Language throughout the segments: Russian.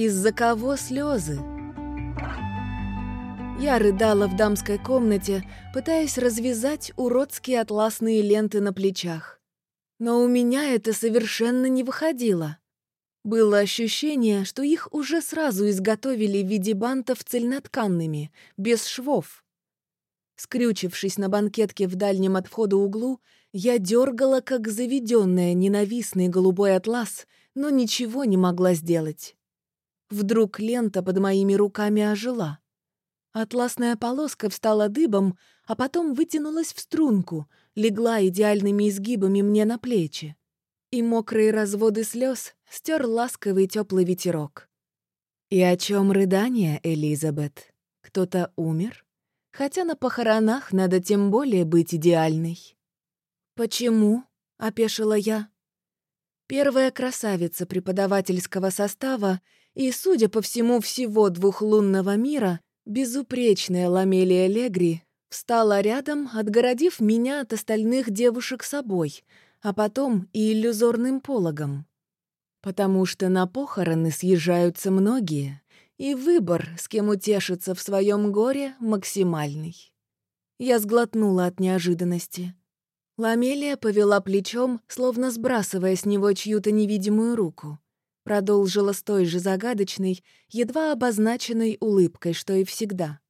Из-за кого слезы? Я рыдала в дамской комнате, пытаясь развязать уродские атласные ленты на плечах. Но у меня это совершенно не выходило. Было ощущение, что их уже сразу изготовили в виде бантов цельнотканными, без швов. Скрючившись на банкетке в дальнем от входа углу, я дергала, как заведенная ненавистный голубой атлас, но ничего не могла сделать. Вдруг лента под моими руками ожила. Атласная полоска встала дыбом, а потом вытянулась в струнку, легла идеальными изгибами мне на плечи. И мокрые разводы слез стер ласковый теплый ветерок. И о чем рыдание, Элизабет? Кто-то умер? Хотя на похоронах надо тем более быть идеальной. «Почему?» — опешила я. Первая красавица преподавательского состава и, судя по всему, всего двухлунного мира, безупречная Ламелия Легри встала рядом, отгородив меня от остальных девушек собой, а потом и иллюзорным пологом. Потому что на похороны съезжаются многие, и выбор, с кем утешиться в своем горе, максимальный. Я сглотнула от неожиданности. Ламелия повела плечом, словно сбрасывая с него чью-то невидимую руку. Продолжила с той же загадочной, едва обозначенной улыбкой, что и всегда.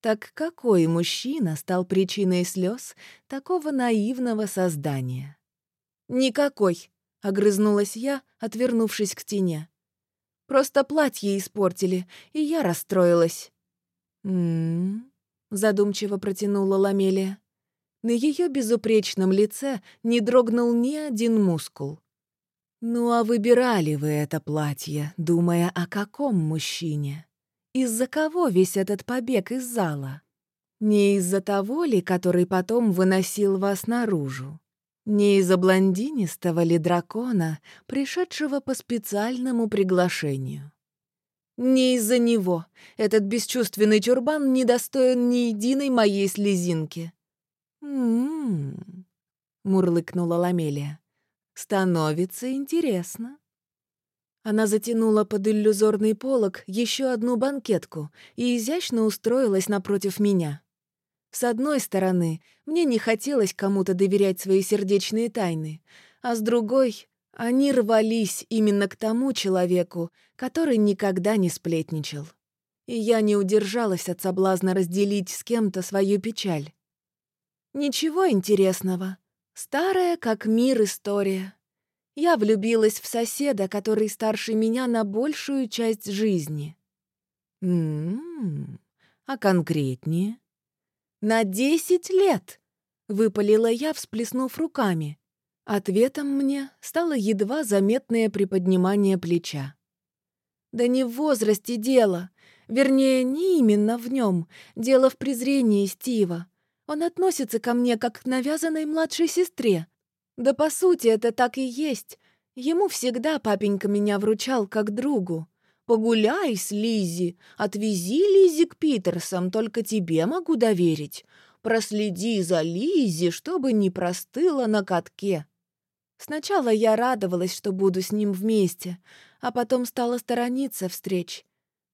Так какой мужчина стал причиной слез такого наивного создания? «Никакой», — огрызнулась я, отвернувшись к стене. «Просто платье испортили, и я расстроилась». «М-м-м», задумчиво протянула Ламелия. На ее безупречном лице не дрогнул ни один мускул. «Ну а выбирали вы это платье, думая о каком мужчине? Из-за кого весь этот побег из зала? Не из-за того ли, который потом выносил вас наружу? Не из-за блондинистого ли дракона, пришедшего по специальному приглашению?» «Не из-за него. Этот бесчувственный тюрбан не достоин ни единой моей слезинки. «М-м-м», мурлыкнула Ламелия. «Становится интересно». Она затянула под иллюзорный полог еще одну банкетку и изящно устроилась напротив меня. С одной стороны, мне не хотелось кому-то доверять свои сердечные тайны, а с другой, они рвались именно к тому человеку, который никогда не сплетничал. И я не удержалась от соблазна разделить с кем-то свою печаль. Ничего интересного. Старая, как мир, история. Я влюбилась в соседа, который старше меня на большую часть жизни. М-м, а конкретнее? На десять лет, выпалила я, всплеснув руками. Ответом мне стало едва заметное приподнимание плеча. Да не в возрасте дело, вернее, не именно в нем, дело в презрении Стива. Он относится ко мне как к навязанной младшей сестре. Да по сути это так и есть. Ему всегда папенька меня вручал как другу. «Погуляй с Лизи, отвези Лизи к Питерсам, только тебе могу доверить. Проследи за Лизи, чтобы не простыла на катке». Сначала я радовалась, что буду с ним вместе, а потом стала сторониться встреч,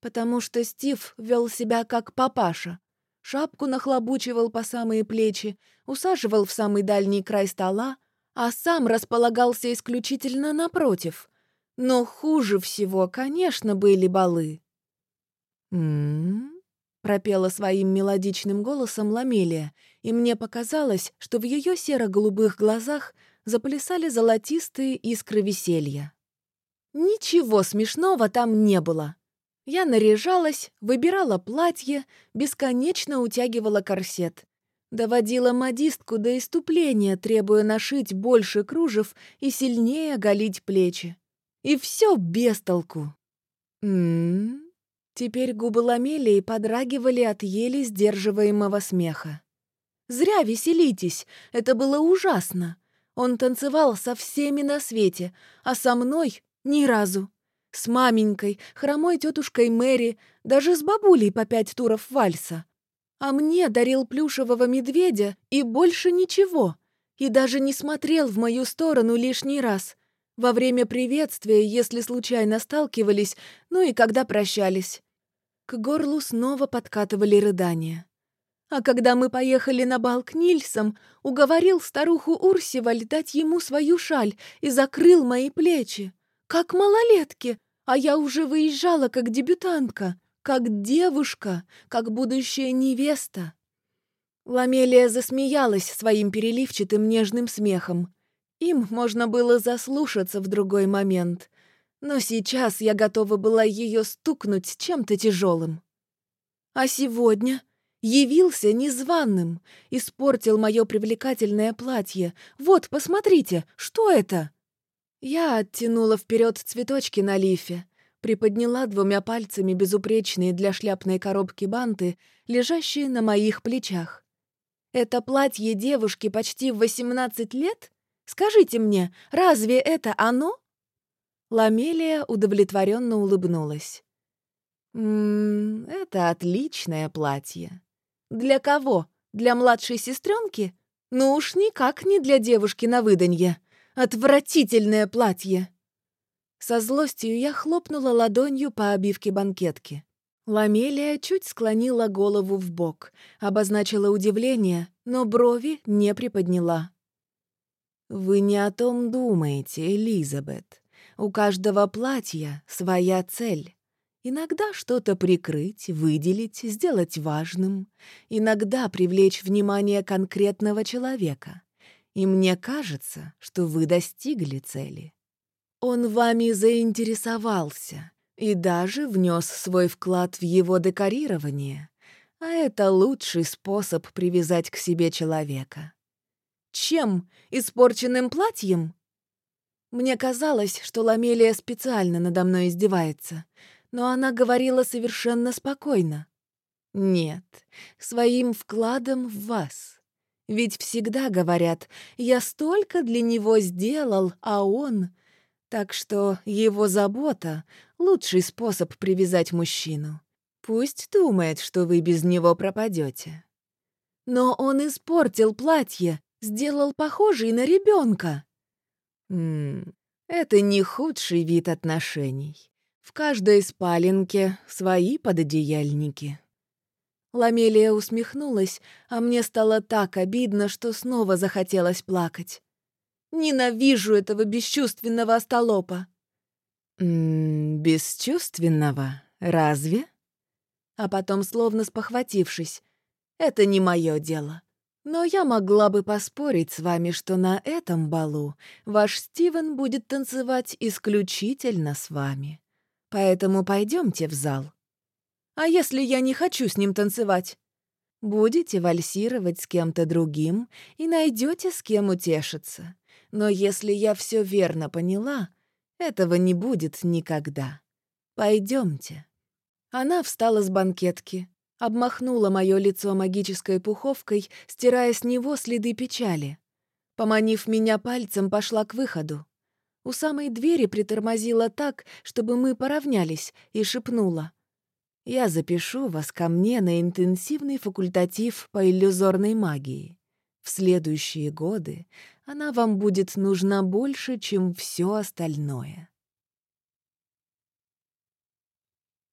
потому что Стив вел себя как папаша, шапку нахлобучивал по самые плечи, усаживал в самый дальний край стола, а сам располагался исключительно напротив. Но хуже всего, конечно, были балы. «М-м-м», пропела своим мелодичным голосом Ламелия, и мне показалось, что в ее серо-голубых глазах заплясали золотистые искры веселья. Ничего смешного там не было. Я наряжалась, выбирала платье, бесконечно утягивала корсет. Доводила модистку до иступления, требуя нашить больше кружев и сильнее оголить плечи. И все без толку. М-м. Теперь губы Ламелии подрагивали от еле сдерживаемого смеха. «Зря веселитесь, это было ужасно. Он танцевал со всеми на свете, а со мной — ни разу. С маменькой, хромой тетушкой Мэри, даже с бабулей по пять туров вальса. А мне дарил плюшевого медведя и больше ничего. И даже не смотрел в мою сторону лишний раз. Во время приветствия, если случайно сталкивались, ну и когда прощались. К горлу снова подкатывали рыдания. А когда мы поехали на бал к Нильсам, уговорил старуху Урсиваль дать ему свою шаль и закрыл мои плечи. Как малолетки, а я уже выезжала как дебютантка, как девушка, как будущая невеста. Ламелия засмеялась своим переливчатым нежным смехом. Им можно было заслушаться в другой момент, но сейчас я готова была ее стукнуть чем-то тяжелым. А сегодня явился незваным, испортил мое привлекательное платье. Вот, посмотрите, что это? Я оттянула вперед цветочки на лифе, приподняла двумя пальцами безупречные для шляпной коробки банты, лежащие на моих плечах. Это платье девушки почти в 18 лет? Скажите мне, разве это оно? Ламелия удовлетворенно улыбнулась. «Ммм, это отличное платье. Для кого? Для младшей сестренки? Ну уж никак не для девушки на выданье. Отвратительное платье!» Со злостью я хлопнула ладонью по обивке банкетки. Ламелия чуть склонила голову в бок, обозначила удивление, но брови не приподняла. «Вы не о том думаете, Элизабет. У каждого платья своя цель. Иногда что-то прикрыть, выделить, сделать важным. Иногда привлечь внимание конкретного человека. И мне кажется, что вы достигли цели. Он вами заинтересовался и даже внес свой вклад в его декорирование. А это лучший способ привязать к себе человека. Чем? Испорченным платьем? Мне казалось, что Ламелия специально надо мной издевается — но она говорила совершенно спокойно. «Нет, своим вкладом в вас. Ведь всегда говорят, я столько для него сделал, а он...» Так что его забота — лучший способ привязать мужчину. Пусть думает, что вы без него пропадете. Но он испортил платье, сделал похожий на ребенка. Это не худший вид отношений. В каждой спаленке свои пододеяльники. Ламелия усмехнулась, а мне стало так обидно, что снова захотелось плакать. Ненавижу этого бесчувственного остолопа. «М -м, «Бесчувственного? Разве?» А потом, словно спохватившись, «Это не мое дело. Но я могла бы поспорить с вами, что на этом балу ваш Стивен будет танцевать исключительно с вами». Поэтому пойдемте в зал. А если я не хочу с ним танцевать? Будете вальсировать с кем-то другим и найдете с кем утешиться. Но если я все верно поняла, этого не будет никогда. Пойдемте. Она встала с банкетки, обмахнула мое лицо магической пуховкой, стирая с него следы печали. Поманив меня пальцем, пошла к выходу. У самой двери притормозила так, чтобы мы поравнялись, и шепнула. «Я запишу вас ко мне на интенсивный факультатив по иллюзорной магии. В следующие годы она вам будет нужна больше, чем все остальное».